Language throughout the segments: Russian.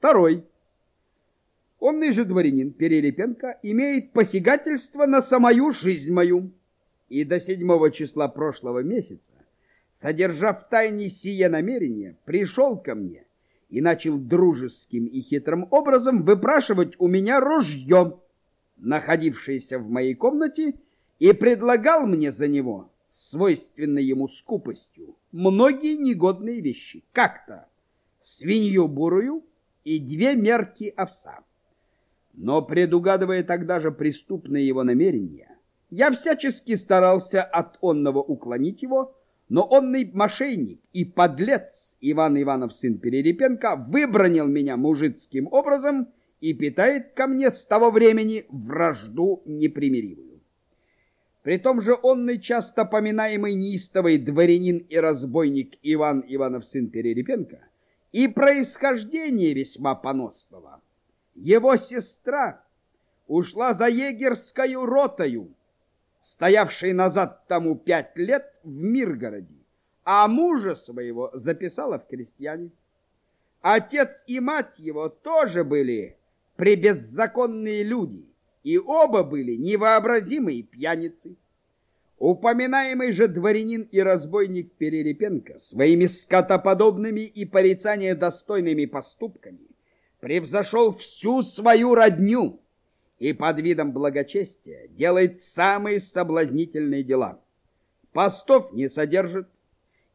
Второй. Онный же дворянин Перелепенко имеет посягательство на самую жизнь мою. И до седьмого числа прошлого месяца, содержав в тайне сие намерение, пришел ко мне и начал дружеским и хитрым образом выпрашивать у меня ружье, находившееся в моей комнате, и предлагал мне за него, свойственной ему скупостью, многие негодные вещи, как-то свинью бурую и две мерки овса. Но, предугадывая тогда же преступные его намерения, я всячески старался от онного уклонить его, но онный мошенник и подлец Иван Иванов, сын Перерепенко, выбронил меня мужицким образом и питает ко мне с того времени вражду непримиримую. При том же онный часто поминаемый неистовый дворянин и разбойник Иван Иванов, сын Перерепенко, и происхождение весьма поносного. Его сестра ушла за егерскою ротою, стоявшей назад тому пять лет в Миргороде, а мужа своего записала в крестьяне. Отец и мать его тоже были пребеззаконные люди, и оба были невообразимые пьяницы. Упоминаемый же дворянин и разбойник Перерепенко своими скотоподобными и порицания достойными поступками превзошел всю свою родню и под видом благочестия делает самые соблазнительные дела. Постов не содержит,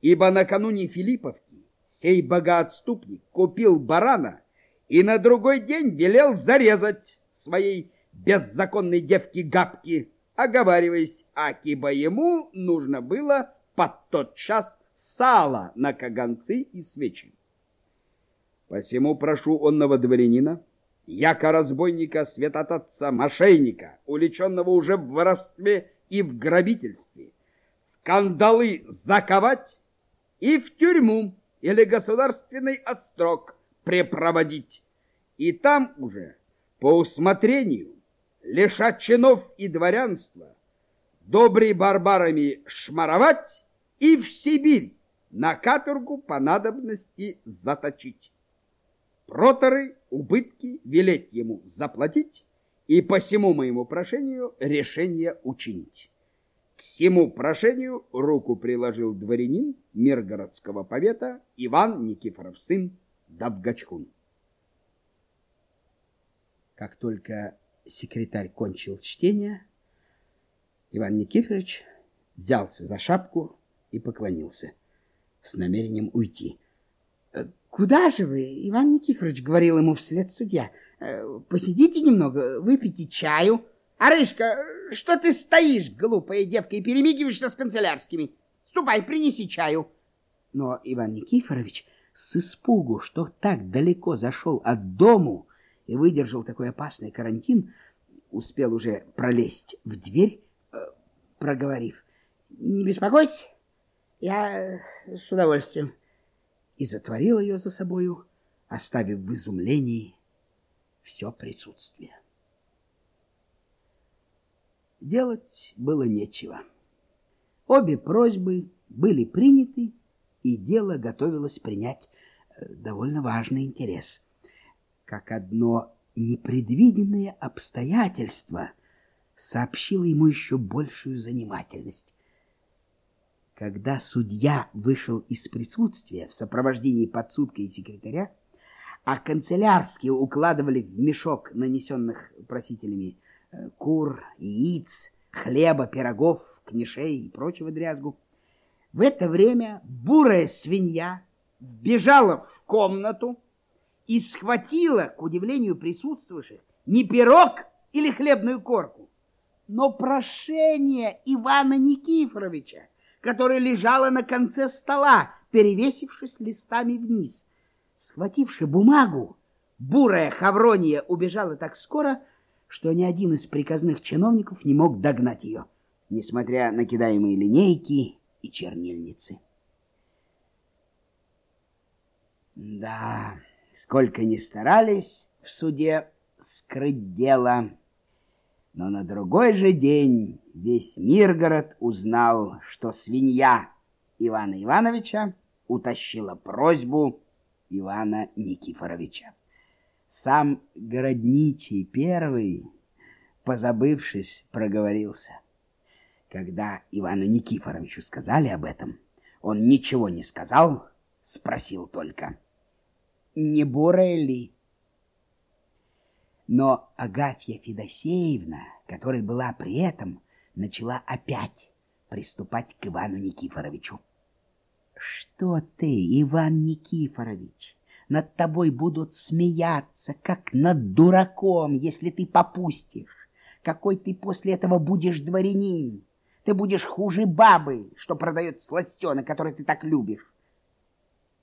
ибо накануне Филипповки сей богоотступник купил барана и на другой день велел зарезать своей беззаконной девки Габки, оговариваясь, акиба ему нужно было под тот час сало на каганцы и свечи. Посему прошу онного дворянина, яко разбойника, святотатца, мошенника, уличенного уже в воровстве и в грабительстве, в кандалы заковать и в тюрьму или государственный отстрок препроводить, и там уже по усмотрению лишать чинов и дворянства, добрый барбарами шмаровать и в Сибирь на каторгу по надобности заточить. Проторы убытки велеть ему заплатить и по всему моему прошению решение учинить. К всему прошению руку приложил дворянин Миргородского повета Иван Никифоров сын Давгачкун. Как только секретарь кончил чтение, Иван Никифорович взялся за шапку и поклонился с намерением уйти. «Куда же вы, Иван Никифорович?» — говорил ему вслед судья. «Э, «Посидите немного, выпейте чаю». «Арышка, что ты стоишь, глупая девка, и перемигиваешься с канцелярскими? Ступай, принеси чаю». Но Иван Никифорович с испугу, что так далеко зашел от дому и выдержал такой опасный карантин, успел уже пролезть в дверь, э, проговорив. «Не беспокойтесь, я с удовольствием» и затворил ее за собою, оставив в изумлении все присутствие. Делать было нечего. Обе просьбы были приняты, и дело готовилось принять э, довольно важный интерес. Как одно непредвиденное обстоятельство сообщило ему еще большую занимательность. Когда судья вышел из присутствия в сопровождении подсудка и секретаря, а канцелярские укладывали в мешок нанесенных просителями э, кур, яиц, хлеба, пирогов, книшей и прочего дрязгу, в это время бурая свинья бежала в комнату и схватила, к удивлению присутствующих, не пирог или хлебную корку, но прошение Ивана Никифоровича, которая лежала на конце стола, перевесившись листами вниз. Схвативши бумагу, бурая Хаврония убежала так скоро, что ни один из приказных чиновников не мог догнать ее, несмотря на кидаемые линейки и чернильницы. Да, сколько ни старались в суде скрыть дело, но на другой же день весь Миргород узнал, что свинья Ивана Ивановича утащила просьбу Ивана Никифоровича. Сам городничий первый, позабывшись, проговорился. Когда Ивану Никифоровичу сказали об этом, он ничего не сказал, спросил только, не бурая ли? Но Агафья Федосеевна, которая была при этом, начала опять приступать к Ивану Никифоровичу. Что ты, Иван Никифорович, над тобой будут смеяться, как над дураком, если ты попустишь. Какой ты после этого будешь дворянин? Ты будешь хуже бабы, что продает сластены, который ты так любишь.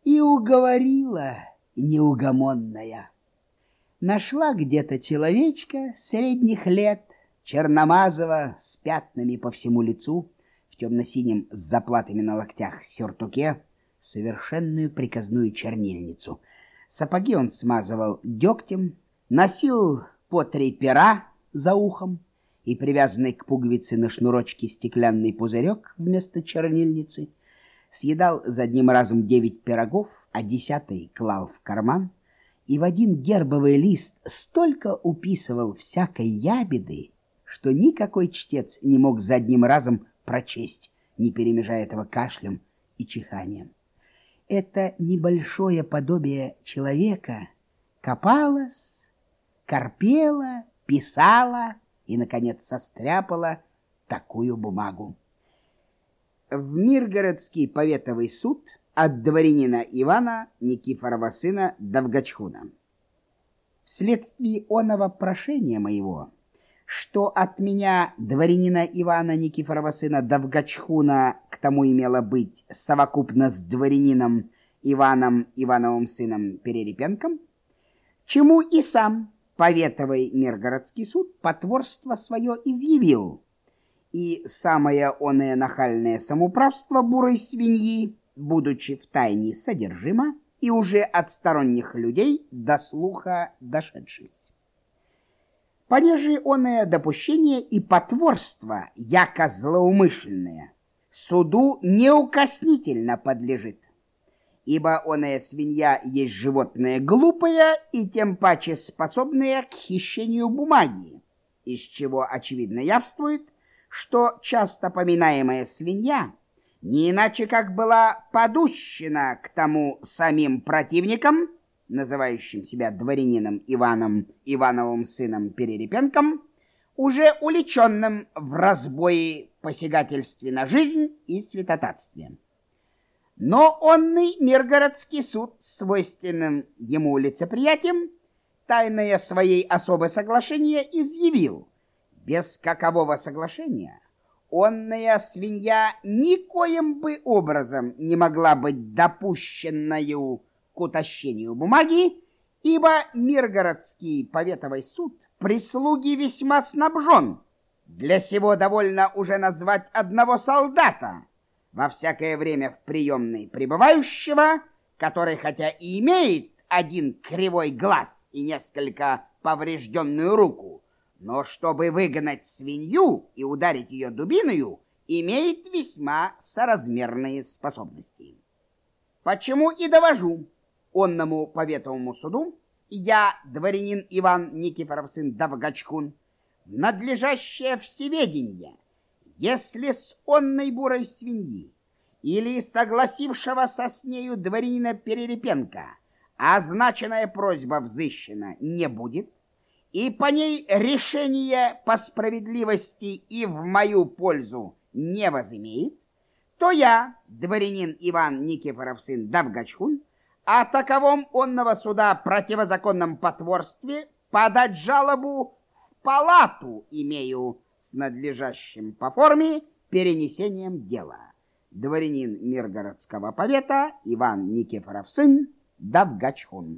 И уговорила неугомонная. Нашла где-то человечка средних лет, черномазого, с пятнами по всему лицу, в темно-синем с заплатами на локтях сюртуке, совершенную приказную чернильницу. Сапоги он смазывал дегтем, носил по три пера за ухом, и привязанный к пуговице на шнурочке стеклянный пузырек вместо чернильницы, съедал за одним разом девять пирогов, а десятый клал в карман, и в один гербовый лист столько уписывал всякой ябеды, что никакой чтец не мог за одним разом прочесть, не перемежая этого кашлем и чиханием. Это небольшое подобие человека копалось, корпело, писало, и, наконец, состряпала такую бумагу. В Миргородский поветовый суд от дворянина Ивана Никифорова сына Довгачхуна. Вследствие оного прошения моего, что от меня дворянина Ивана Никифорова сына Довгачхуна к тому имело быть совокупно с дворянином Иваном Ивановым сыном Перерепенком, чему и сам Поветовый Миргородский суд потворство свое изъявил, и самое оное нахальное самоуправство бурой свиньи, будучи в тайне содержимо, и уже от сторонних людей до слуха дошедшись. Понеже оное допущение и потворство, яко злоумышленное, суду неукоснительно подлежит, ибо оная свинья есть животное глупое и тем паче способное к хищению бумаги, из чего очевидно явствует, что часто поминаемая свинья не иначе как была подущена к тому самим противникам, называющим себя дворянином Иваном Ивановым сыном Перерепенком, уже уличенным в разбое, посягательстве на жизнь и святотатстве. Но онный Миргородский суд, свойственным ему лицеприятием, тайное своей особой соглашение изъявил. Без какового соглашения онная свинья никоим бы образом не могла быть допущенною к утащению бумаги, ибо Миргородский поветовый суд прислуги весьма снабжен. Для сего довольно уже назвать одного солдата — во всякое время в приемной пребывающего, который хотя и имеет один кривой глаз и несколько поврежденную руку, но чтобы выгнать свинью и ударить ее дубиною, имеет весьма соразмерные способности. Почему и довожу онному поветовому суду, я, дворянин Иван Никифоров сын Довгачкун, надлежащее всеведение если с онной бурой свиньи или согласившегося с нею дворянина Перерепенко означенная просьба взыщена не будет, и по ней решение по справедливости и в мою пользу не возымеет, то я, дворянин Иван Никифоров сын Давгачхун, о таковом онного суда противозаконном потворстве подать жалобу в палату имею с надлежащим по форме перенесением дела. Дворянин Миргородского повета Иван Никифоров сын Давгачхун.